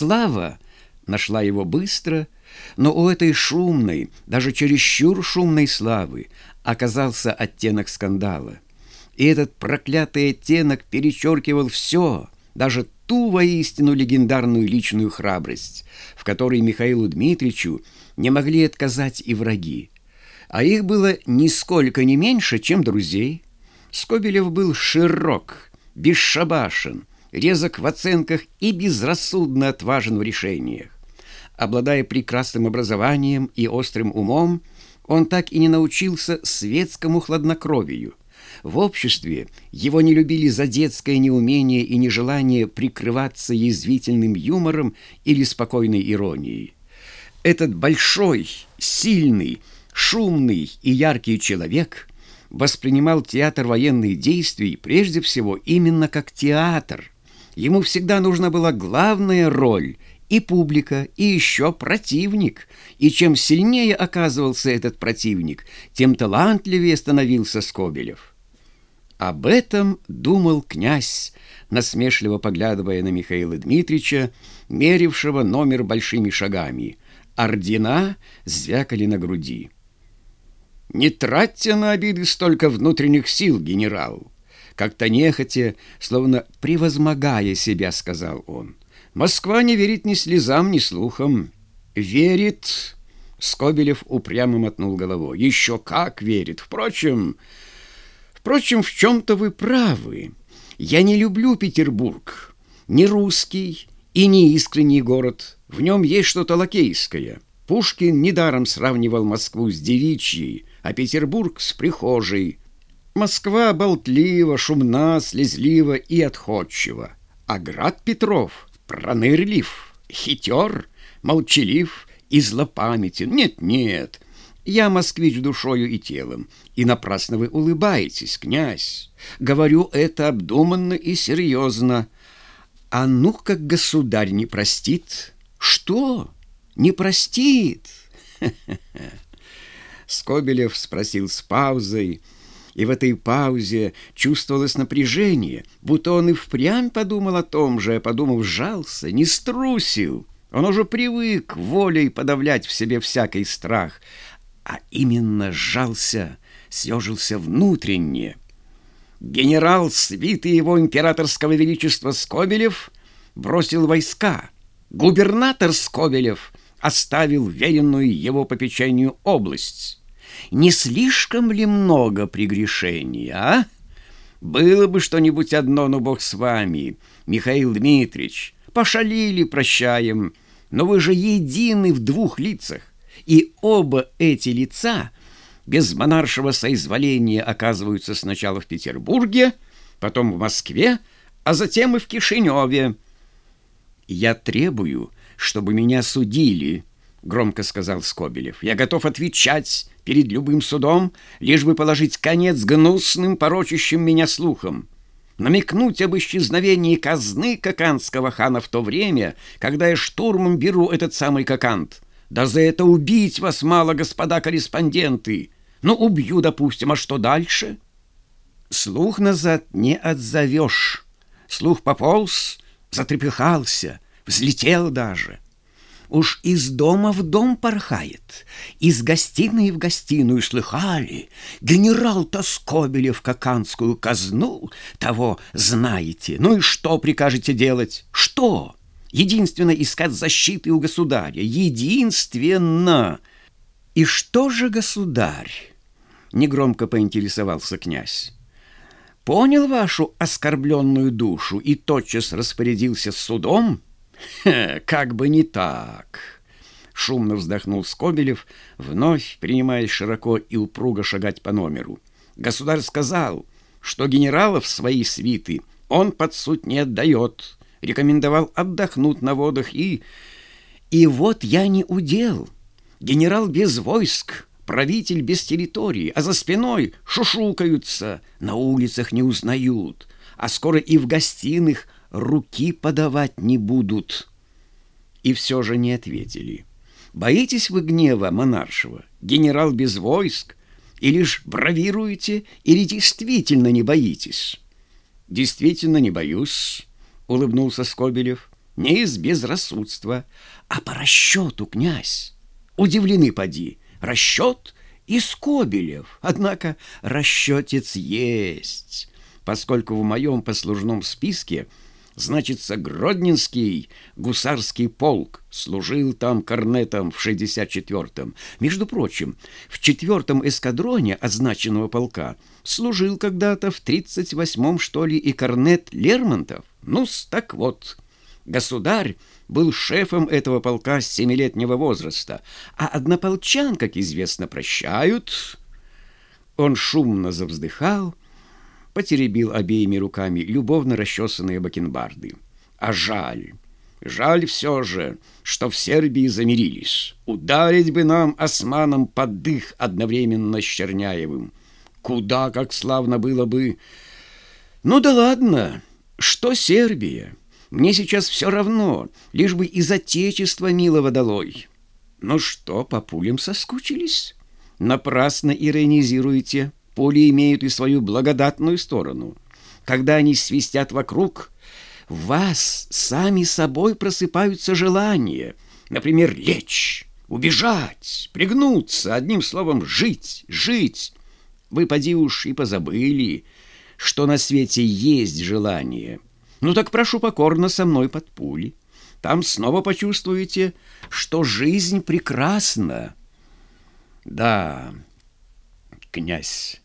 Слава нашла его быстро, но у этой шумной, даже чересчур шумной славы оказался оттенок скандала. И этот проклятый оттенок перечеркивал все, даже ту воистину легендарную личную храбрость, в которой Михаилу Дмитриевичу не могли отказать и враги. А их было нисколько не меньше, чем друзей. Скобелев был широк, бесшабашен, резок в оценках и безрассудно отважен в решениях. Обладая прекрасным образованием и острым умом, он так и не научился светскому хладнокровию. В обществе его не любили за детское неумение и нежелание прикрываться язвительным юмором или спокойной иронией. Этот большой, сильный, шумный и яркий человек воспринимал театр военных действий прежде всего именно как театр. Ему всегда нужна была главная роль и публика, и еще противник. И чем сильнее оказывался этот противник, тем талантливее становился Скобелев. Об этом думал князь, насмешливо поглядывая на Михаила Дмитриевича, мерившего номер большими шагами. Ордена звякали на груди. «Не тратьте на обиды столько внутренних сил, генерал!» Как-то нехотя, словно превозмогая себя, сказал он. «Москва не верит ни слезам, ни слухам». «Верит!» Скобелев упрямо мотнул головой. «Еще как верит! Впрочем...» Впрочем, в чем-то вы правы. Я не люблю Петербург. Не русский и не искренний город. В нем есть что-то лакейское. Пушкин недаром сравнивал Москву с девичьей, а Петербург с прихожей. Москва болтлива, шумна, слезлива и отходчива. А град Петров пронырлив, хитер, молчалив и злопамятен. Нет-нет, я москвич душою и телом, и напрасно вы улыбаетесь, князь. Говорю это обдуманно и серьезно. А ну, как государь не простит? Что? Не простит? Скобелев спросил с паузой, и в этой паузе чувствовалось напряжение, будто он и впрямь подумал о том же, а подумав, сжался, не струсил. Он уже привык волей подавлять в себе всякий страх — а именно сжался, съежился внутренне. Генерал свиты его императорского величества Скобелев бросил войска. Губернатор Скобелев оставил веренную его попечению область. Не слишком ли много прегрешений, а? Было бы что-нибудь одно, но бог с вами, Михаил Дмитриевич. Пошалили, прощаем, но вы же едины в двух лицах и оба эти лица без монаршего соизволения оказываются сначала в Петербурге, потом в Москве, а затем и в Кишиневе. «Я требую, чтобы меня судили», — громко сказал Скобелев. «Я готов отвечать перед любым судом, лишь бы положить конец гнусным, порочащим меня слухам» намекнуть об исчезновении казны Каканского хана в то время, когда я штурмом беру этот самый Какант. Да за это убить вас мало, господа корреспонденты. Ну, убью, допустим, а что дальше? Слух назад не отзовешь. Слух пополз, затрепыхался, взлетел даже. Уж из дома в дом порхает, из гостиной в гостиную слыхали. Генерал Тоскобелев каканскую казну, того знаете. Ну и что прикажете делать? Что? единственно искать защиты у государя, единственно. И что же государь? Негромко поинтересовался князь. Понял вашу оскорбленную душу и тотчас распорядился судом? Как бы не так. Шумно вздохнул Скобелев, вновь принимаясь широко и упруго шагать по номеру. Государь сказал, что генералов свои свиты он под суд не отдает рекомендовал отдохнуть на водах и... И вот я не удел. Генерал без войск, правитель без территории, а за спиной шушукаются, на улицах не узнают, а скоро и в гостиных руки подавать не будут. И все же не ответили. Боитесь вы гнева монаршего, генерал без войск, и лишь бравируете, или действительно не боитесь? Действительно не боюсь, улыбнулся Скобелев. не из безрассудства, а по расчету, князь. Удивлены поди, расчет и Скобелев. Однако расчетец есть, поскольку в моем послужном списке – значится Гродненский гусарский полк, служил там корнетом в 64-м. Между прочим, в четвертом эскадроне означенного полка служил когда-то в 38-м, что ли, и корнет Лермонтов. ну так вот, государь был шефом этого полка с семилетнего возраста, а однополчан, как известно, прощают. Он шумно завздыхал, потеребил обеими руками любовно расчесанные бакенбарды. А жаль, жаль все же, что в Сербии замирились. Ударить бы нам османам под дых одновременно с Черняевым. Куда как славно было бы... Ну да ладно, что Сербия? Мне сейчас все равно, лишь бы из Отечества милого долой. Ну что, по пулям соскучились? Напрасно иронизируете поле имеют и свою благодатную сторону. Когда они свистят вокруг, в вас сами собой просыпаются желания, например, лечь, убежать, пригнуться, одним словом, жить, жить. Вы поди уж и позабыли, что на свете есть желание. Ну так прошу покорно со мной под пули. Там снова почувствуете, что жизнь прекрасна. Да, князь,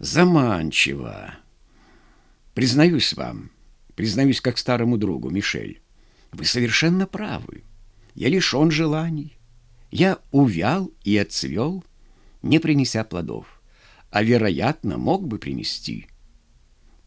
заманчиво. Признаюсь вам, признаюсь как старому другу, Мишель, вы совершенно правы. Я лишен желаний. Я увял и отцвел, не принеся плодов, а, вероятно, мог бы принести.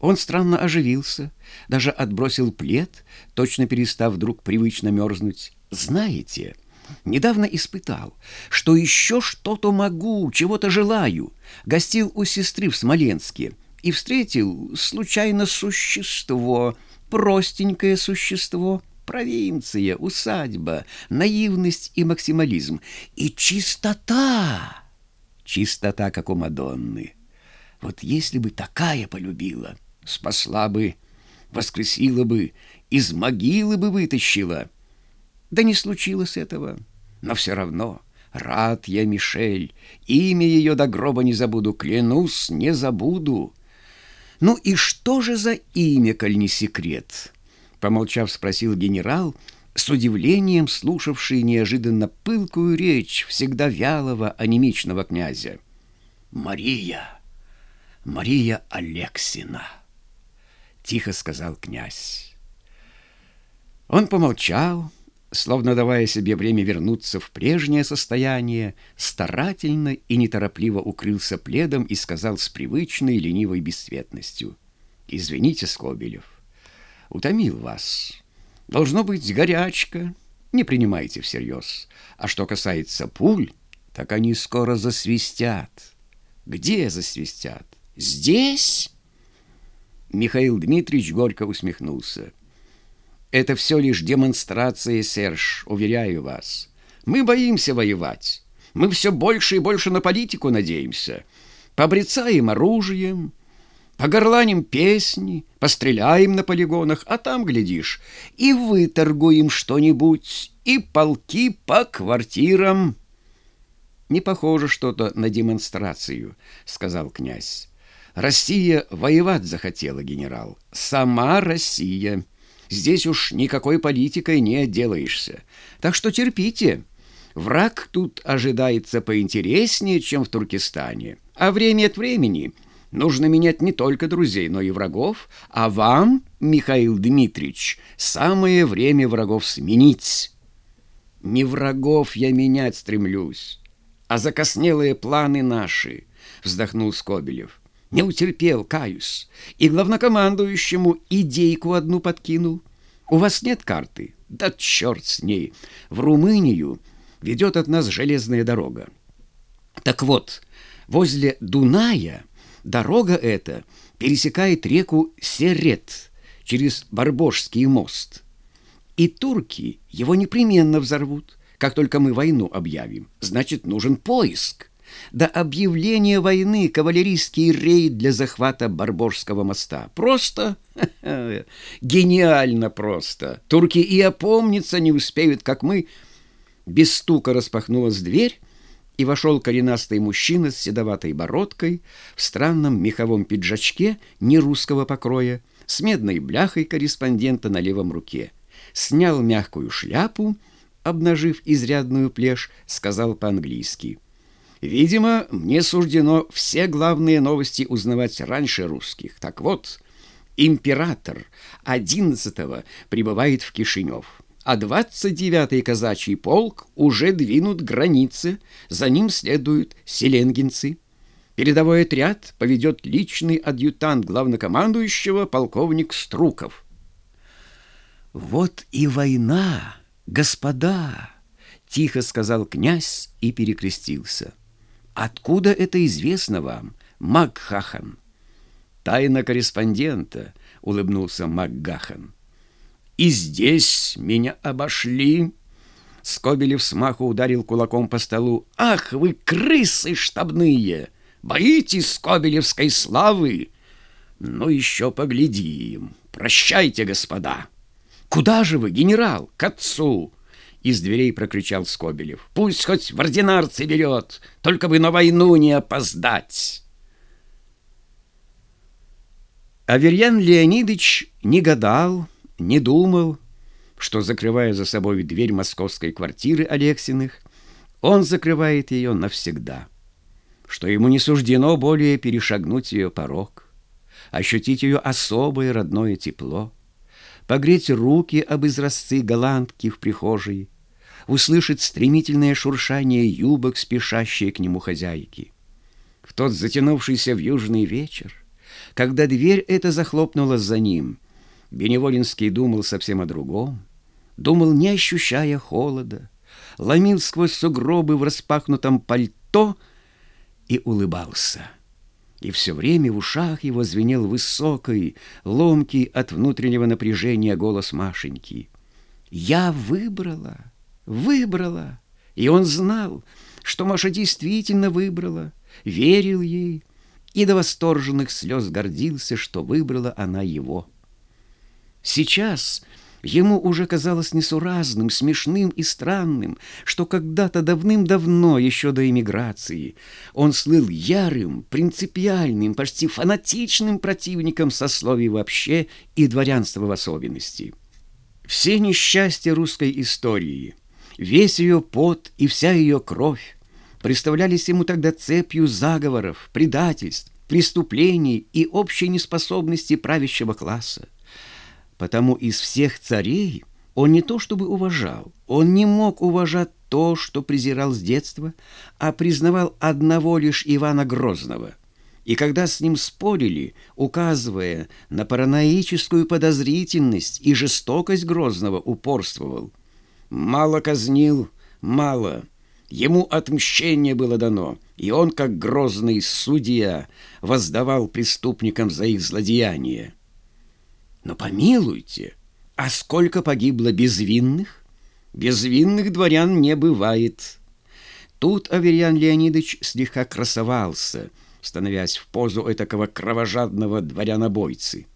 Он странно оживился, даже отбросил плед, точно перестав вдруг привычно мерзнуть. «Знаете...» Недавно испытал, что еще что-то могу, чего-то желаю. Гостил у сестры в Смоленске и встретил случайно существо, простенькое существо, провинция, усадьба, наивность и максимализм. И чистота! Чистота, как у Мадонны. Вот если бы такая полюбила, спасла бы, воскресила бы, из могилы бы вытащила — да не случилось этого. Но все равно рад я, Мишель. Имя ее до гроба не забуду, клянусь, не забуду. Ну и что же за имя, коль не секрет? Помолчав, спросил генерал, с удивлением слушавший неожиданно пылкую речь всегда вялого анемичного князя. «Мария! Мария Алексина!» — тихо сказал князь. Он помолчал, словно давая себе время вернуться в прежнее состояние, старательно и неторопливо укрылся пледом и сказал с привычной ленивой бесцветностью. «Извините, Скобелев, утомил вас. Должно быть горячка, не принимайте всерьез. А что касается пуль, так они скоро засвистят». «Где засвистят? Здесь?» Михаил Дмитриевич горько усмехнулся. Это все лишь демонстрация, Серж, уверяю вас. Мы боимся воевать. Мы все больше и больше на политику надеемся. Побрецаем оружием, погорланим песни, постреляем на полигонах, а там, глядишь, и выторгуем что-нибудь, и полки по квартирам. «Не похоже что-то на демонстрацию», — сказал князь. «Россия воевать захотела, генерал. Сама Россия». Здесь уж никакой политикой не отделаешься. Так что терпите. Враг тут ожидается поинтереснее, чем в Туркестане. А время от времени нужно менять не только друзей, но и врагов. А вам, Михаил Дмитриевич, самое время врагов сменить. Не врагов я менять стремлюсь, а закоснелые планы наши, вздохнул Скобелев. Не утерпел, каюсь, и главнокомандующему идейку одну подкинул. У вас нет карты? Да черт с ней! В Румынию ведет от нас железная дорога. Так вот, возле Дуная дорога эта пересекает реку Серет через Барбожский мост. И турки его непременно взорвут, как только мы войну объявим. Значит, нужен поиск. До объявления войны кавалерийский рейд для захвата Барборского моста. Просто гениально просто. Турки и опомниться не успеют, как мы. Без стука распахнулась дверь, и вошел коренастый мужчина с седоватой бородкой в странном меховом пиджачке нерусского покроя, с медной бляхой корреспондента на левом руке. Снял мягкую шляпу, обнажив изрядную плешь, сказал по-английски. «Видимо, мне суждено все главные новости узнавать раньше русских. Так вот, император 11-го прибывает в Кишинев» а 29-й казачий полк уже двинут границы, за ним следуют селенгинцы. Передовой отряд поведет личный адъютант главнокомандующего полковник Струков. «Вот и война, господа!» — тихо сказал князь и перекрестился. «Откуда это известно вам, Макгахан?» «Тайна корреспондента», — улыбнулся Макгахан. И здесь меня обошли. Скобелев смаху ударил кулаком по столу. «Ах, вы крысы штабные! Боитесь скобелевской славы? Ну, еще поглядим. Прощайте, господа!» «Куда же вы, генерал? К отцу!» Из дверей прокричал Скобелев. «Пусть хоть в ординарцы берет, только бы на войну не опоздать!» Аверьян Леонидович не гадал, не думал, что, закрывая за собой дверь московской квартиры Алексиных, он закрывает ее навсегда, что ему не суждено более перешагнуть ее порог, ощутить ее особое родное тепло, погреть руки об изразцы голландки в прихожей, услышать стремительное шуршание юбок, спешащие к нему хозяйки. В тот затянувшийся в южный вечер, когда дверь эта захлопнулась за ним — Беневолинский думал совсем о другом, думал, не ощущая холода, ломил сквозь сугробы в распахнутом пальто и улыбался. И все время в ушах его звенел высокий, ломкий от внутреннего напряжения голос Машеньки. «Я выбрала, выбрала!» И он знал, что Маша действительно выбрала, верил ей и до восторженных слез гордился, что выбрала она его. Сейчас ему уже казалось несуразным, смешным и странным, что когда-то давным-давно, еще до эмиграции, он слыл ярым, принципиальным, почти фанатичным противником сословий вообще и дворянства в особенности. Все несчастья русской истории, весь ее пот и вся ее кровь представлялись ему тогда цепью заговоров, предательств, преступлений и общей неспособности правящего класса. Потому из всех царей он не то чтобы уважал, он не мог уважать то, что презирал с детства, а признавал одного лишь Ивана Грозного. И когда с ним спорили, указывая на параноическую подозрительность и жестокость Грозного, упорствовал. «Мало казнил, мало. Ему отмщение было дано, и он, как грозный судья, воздавал преступникам за их злодеяния. Но помилуйте, а сколько погибло безвинных? Безвинных дворян не бывает. Тут Аверьян Леонидович слегка красовался, становясь в позу этакого кровожадного дворянобойцы.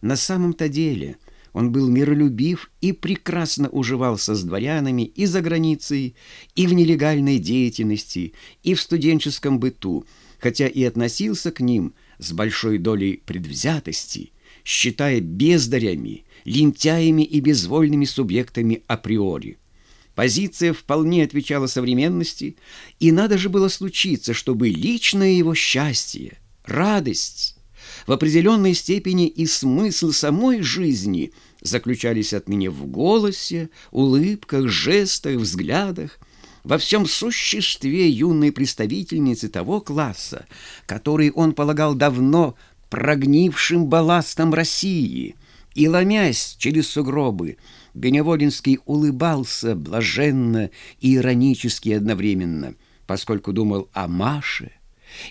На самом-то деле он был миролюбив и прекрасно уживался с дворянами и за границей, и в нелегальной деятельности, и в студенческом быту, хотя и относился к ним с большой долей предвзятости – считая бездарями, лентяями и безвольными субъектами априори. Позиция вполне отвечала современности, и надо же было случиться, чтобы личное его счастье, радость, в определенной степени и смысл самой жизни заключались отныне в голосе, улыбках, жестах, взглядах, во всем существе юной представительницы того класса, который он полагал давно прогнившим балластом России, и, ломясь через сугробы, Беневолинский улыбался блаженно и иронически одновременно, поскольку думал о Маше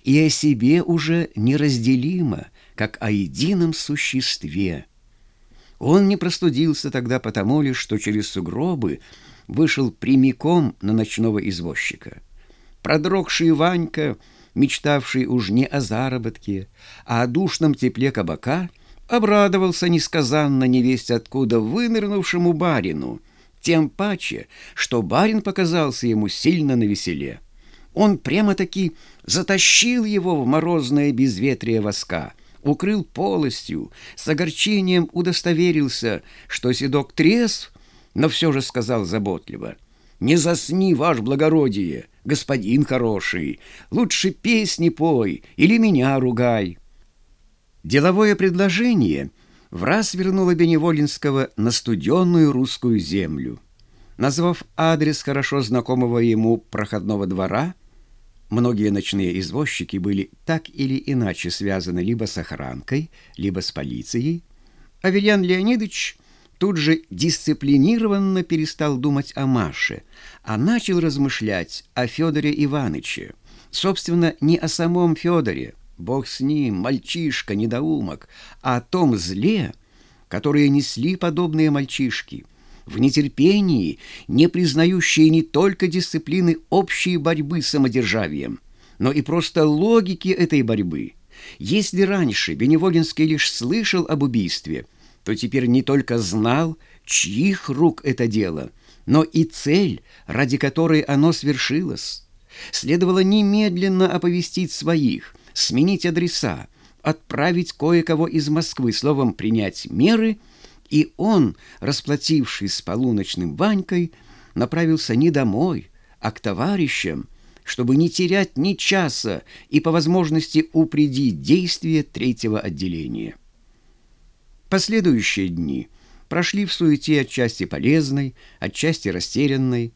и о себе уже неразделимо, как о едином существе. Он не простудился тогда потому лишь, что через сугробы вышел прямиком на ночного извозчика. Продрогший Ванька, мечтавший уж не о заработке, а о душном тепле кабака, обрадовался несказанно невесть откуда вынырнувшему барину, тем паче, что барин показался ему сильно навеселе. Он прямо-таки затащил его в морозное безветрие воска, укрыл полостью, с огорчением удостоверился, что седок трезв, но все же сказал заботливо — не засни, ваш благородие, господин хороший, лучше песни пой или меня ругай. Деловое предложение в раз вернуло Беневолинского на студенную русскую землю. Назвав адрес хорошо знакомого ему проходного двора, многие ночные извозчики были так или иначе связаны либо с охранкой, либо с полицией, Аверьян Леонидович тут же дисциплинированно перестал думать о Маше, а начал размышлять о Федоре Ивановиче. Собственно, не о самом Федоре, бог с ним, мальчишка, недоумок, а о том зле, которое несли подобные мальчишки, в нетерпении, не признающие не только дисциплины общей борьбы с самодержавием, но и просто логики этой борьбы. Если раньше Беневолинский лишь слышал об убийстве – то теперь не только знал, чьих рук это дело, но и цель, ради которой оно свершилось. Следовало немедленно оповестить своих, сменить адреса, отправить кое-кого из Москвы, словом, принять меры, и он, расплатившись с полуночным Ванькой, направился не домой, а к товарищам, чтобы не терять ни часа и по возможности упредить действия третьего отделения. Последующие дни прошли в суете отчасти полезной, отчасти растерянной.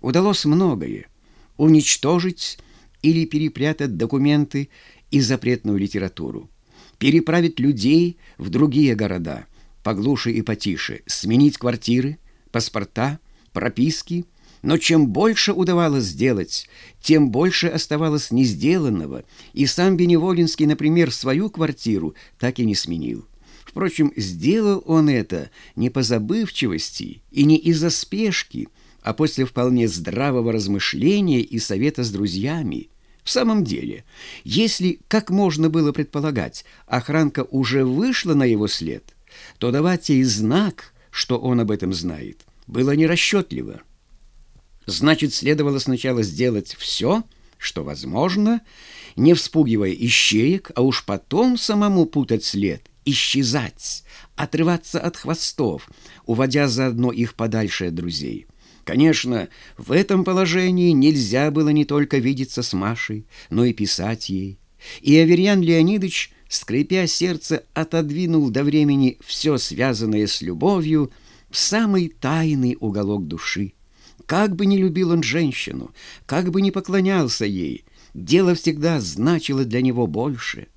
Удалось многое — уничтожить или перепрятать документы и запретную литературу, переправить людей в другие города, поглуше и потише, сменить квартиры, паспорта, прописки — но чем больше удавалось сделать, тем больше оставалось не сделанного, и сам Беневолинский, например, свою квартиру так и не сменил. Впрочем, сделал он это не по забывчивости и не из-за спешки, а после вполне здравого размышления и совета с друзьями. В самом деле, если, как можно было предполагать, охранка уже вышла на его след, то давать ей знак, что он об этом знает, было нерасчетливо. Значит, следовало сначала сделать все, что возможно, не вспугивая ищеек, а уж потом самому путать след – исчезать, отрываться от хвостов, уводя заодно их подальше от друзей. Конечно, в этом положении нельзя было не только видеться с Машей, но и писать ей. И Аверьян Леонидович, скрипя сердце, отодвинул до времени все связанное с любовью в самый тайный уголок души. Как бы не любил он женщину, как бы не поклонялся ей, дело всегда значило для него больше —